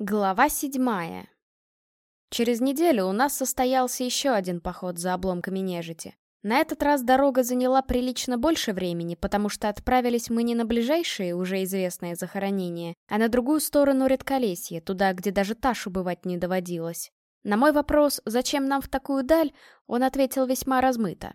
Глава седьмая. Через неделю у нас состоялся еще один поход за обломками нежити. На этот раз дорога заняла прилично больше времени, потому что отправились мы не на ближайшие, уже известные захоронения, а на другую сторону редколесья, туда, где даже Ташу бывать не доводилось. На мой вопрос, зачем нам в такую даль, он ответил весьма размыто.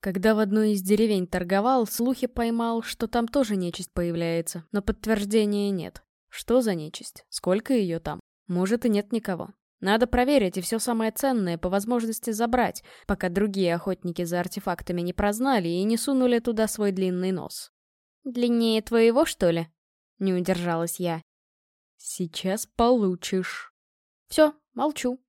Когда в одной из деревень торговал, слухи поймал, что там тоже нечисть появляется, но подтверждения нет. Что за нечисть? Сколько ее там? Может и нет никого. Надо проверить и все самое ценное по возможности забрать, пока другие охотники за артефактами не прознали и не сунули туда свой длинный нос. «Длиннее твоего, что ли?» — не удержалась я. «Сейчас получишь». «Все, молчу».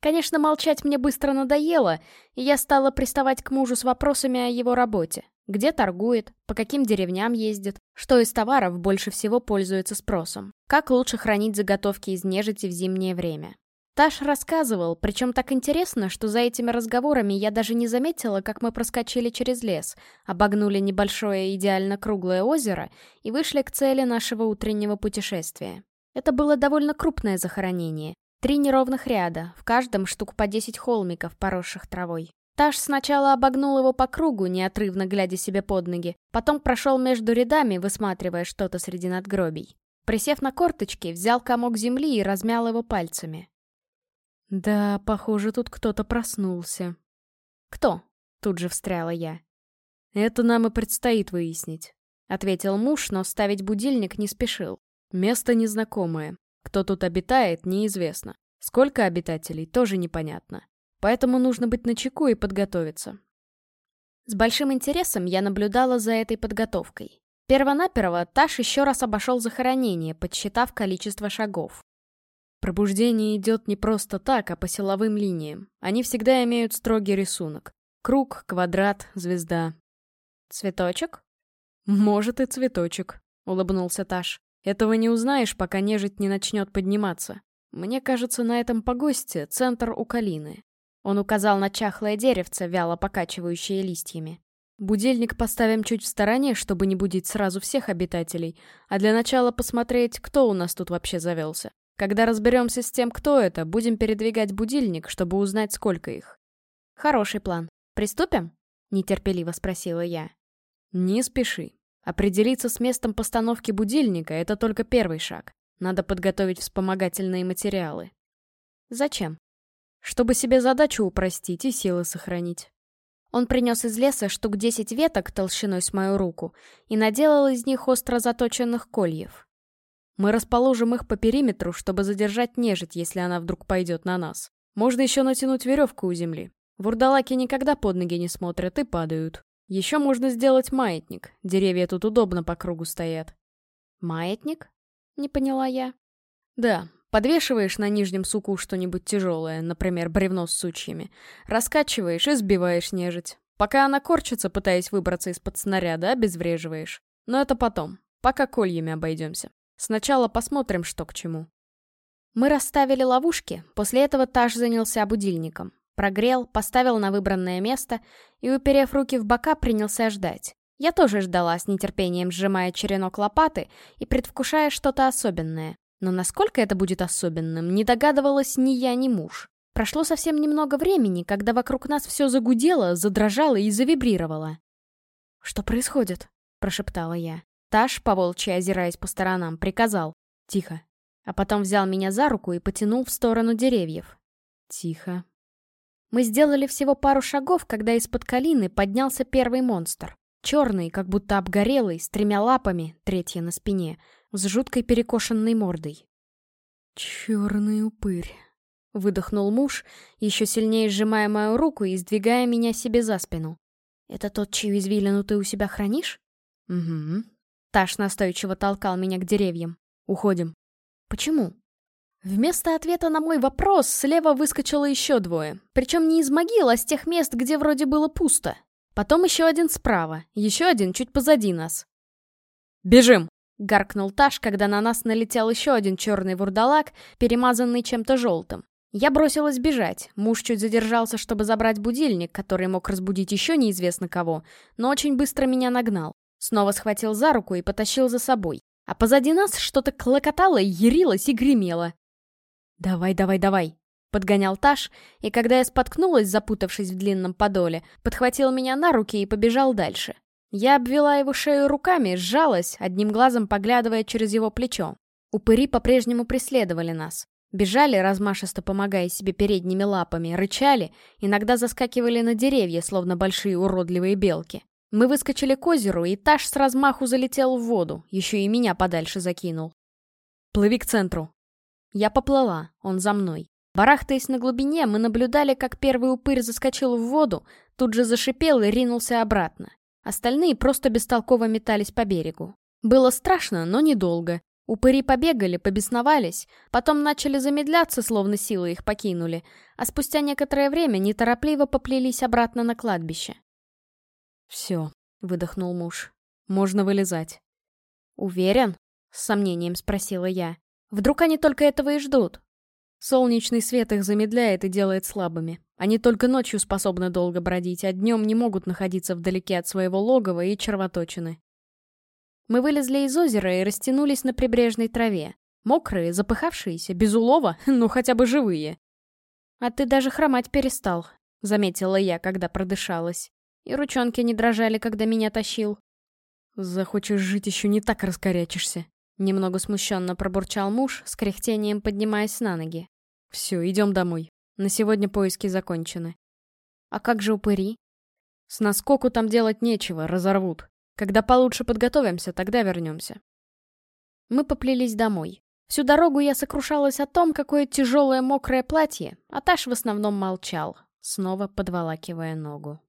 Конечно, молчать мне быстро надоело, и я стала приставать к мужу с вопросами о его работе. Где торгует, по каким деревням ездит, что из товаров больше всего пользуется спросом, как лучше хранить заготовки из нежити в зимнее время. Таш рассказывал, причем так интересно, что за этими разговорами я даже не заметила, как мы проскочили через лес, обогнули небольшое идеально круглое озеро и вышли к цели нашего утреннего путешествия. Это было довольно крупное захоронение. Три неровных ряда, в каждом штук по 10 холмиков, поросших травой. Таш сначала обогнул его по кругу, неотрывно глядя себе под ноги, потом прошел между рядами, высматривая что-то среди надгробий. Присев на корточки, взял комок земли и размял его пальцами. «Да, похоже, тут кто-то проснулся». «Кто?» — тут же встряла я. «Это нам и предстоит выяснить», — ответил муж, но ставить будильник не спешил. «Место незнакомое. Кто тут обитает, неизвестно. Сколько обитателей, тоже непонятно. Поэтому нужно быть начеку и подготовиться. С большим интересом я наблюдала за этой подготовкой. Первонаперво Таш еще раз обошел захоронение, подсчитав количество шагов. Пробуждение идет не просто так, а по силовым линиям. Они всегда имеют строгий рисунок. Круг, квадрат, звезда. Цветочек? Может и цветочек, улыбнулся Таш. Этого не узнаешь, пока нежить не начнет подниматься. Мне кажется, на этом погосте центр у Калины. Он указал на чахлое деревце, вяло покачивающее листьями. Будильник поставим чуть в стороне, чтобы не будить сразу всех обитателей, а для начала посмотреть, кто у нас тут вообще завелся. Когда разберемся с тем, кто это, будем передвигать будильник, чтобы узнать, сколько их. Хороший план. Приступим? Нетерпеливо спросила я. Не спеши. Определиться с местом постановки будильника — это только первый шаг. Надо подготовить вспомогательные материалы. Зачем? Чтобы себе задачу упростить и силы сохранить. Он принес из леса штук десять веток толщиной с мою руку и наделал из них остро заточенных кольев. Мы расположим их по периметру, чтобы задержать нежить, если она вдруг пойдет на нас. Можно еще натянуть веревку у земли. Вурдалаки никогда под ноги не смотрят и падают. Еще можно сделать маятник. Деревья тут удобно по кругу стоят. Маятник? Не поняла я. Да, Подвешиваешь на нижнем суку что-нибудь тяжелое, например, бревно с сучьями. Раскачиваешь и сбиваешь нежить. Пока она корчится, пытаясь выбраться из-под снаряда, обезвреживаешь. Но это потом. Пока кольями обойдемся. Сначала посмотрим, что к чему. Мы расставили ловушки, после этого Таш занялся будильником. Прогрел, поставил на выбранное место и, уперев руки в бока, принялся ждать. Я тоже ждала с нетерпением, сжимая черенок лопаты и предвкушая что-то особенное. Но насколько это будет особенным, не догадывалась ни я, ни муж. Прошло совсем немного времени, когда вокруг нас все загудело, задрожало и завибрировало. «Что происходит?» — прошептала я. Таш, поволчьи озираясь по сторонам, приказал. «Тихо». А потом взял меня за руку и потянул в сторону деревьев. «Тихо». Мы сделали всего пару шагов, когда из-под калины поднялся первый монстр. Черный, как будто обгорелый, с тремя лапами, третья на спине — с жуткой перекошенной мордой. «Черный упырь», — выдохнул муж, еще сильнее сжимая мою руку и сдвигая меня себе за спину. «Это тот, чью извилину ты у себя хранишь?» «Угу». Таш настойчиво толкал меня к деревьям. «Уходим». «Почему?» Вместо ответа на мой вопрос слева выскочило еще двое. Причем не из могил, а с тех мест, где вроде было пусто. Потом еще один справа, еще один чуть позади нас. «Бежим!» Гаркнул Таш, когда на нас налетел еще один черный вурдалак, перемазанный чем-то желтым. Я бросилась бежать. Муж чуть задержался, чтобы забрать будильник, который мог разбудить еще неизвестно кого, но очень быстро меня нагнал. Снова схватил за руку и потащил за собой. А позади нас что-то клокотало, ярилось и гремело. «Давай, давай, давай!» — подгонял Таш, и когда я споткнулась, запутавшись в длинном подоле, подхватил меня на руки и побежал дальше. Я обвела его шею руками, сжалась, одним глазом поглядывая через его плечо. Упыри по-прежнему преследовали нас. Бежали, размашисто помогая себе передними лапами, рычали, иногда заскакивали на деревья, словно большие уродливые белки. Мы выскочили к озеру, и Таш с размаху залетел в воду, еще и меня подальше закинул. «Плыви к центру». Я поплыла, он за мной. Барахтаясь на глубине, мы наблюдали, как первый упырь заскочил в воду, тут же зашипел и ринулся обратно. Остальные просто бестолково метались по берегу. Было страшно, но недолго. Упыри побегали, побесновались, потом начали замедляться, словно силы их покинули, а спустя некоторое время неторопливо поплелись обратно на кладбище. «Все», — выдохнул муж, — «можно вылезать». «Уверен?» — с сомнением спросила я. «Вдруг они только этого и ждут?» Солнечный свет их замедляет и делает слабыми. Они только ночью способны долго бродить, а днем не могут находиться вдалеке от своего логова и червоточины. Мы вылезли из озера и растянулись на прибрежной траве. Мокрые, запыхавшиеся, без улова, ну хотя бы живые. «А ты даже хромать перестал», — заметила я, когда продышалась. И ручонки не дрожали, когда меня тащил. «Захочешь жить, еще не так раскорячишься», — немного смущенно пробурчал муж, с кряхтением поднимаясь на ноги. «Все, идем домой. На сегодня поиски закончены». «А как же упыри?» «С наскоку там делать нечего, разорвут. Когда получше подготовимся, тогда вернемся». Мы поплелись домой. Всю дорогу я сокрушалась о том, какое тяжелое мокрое платье, а Таш в основном молчал, снова подволакивая ногу.